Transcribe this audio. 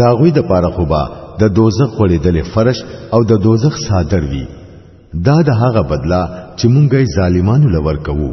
داوی د پاره خوبا د دوزخ وړېدل فرش او د دوزخ صادر وي دا د هغه بدلا چې مونږه ظالمانو لور کوو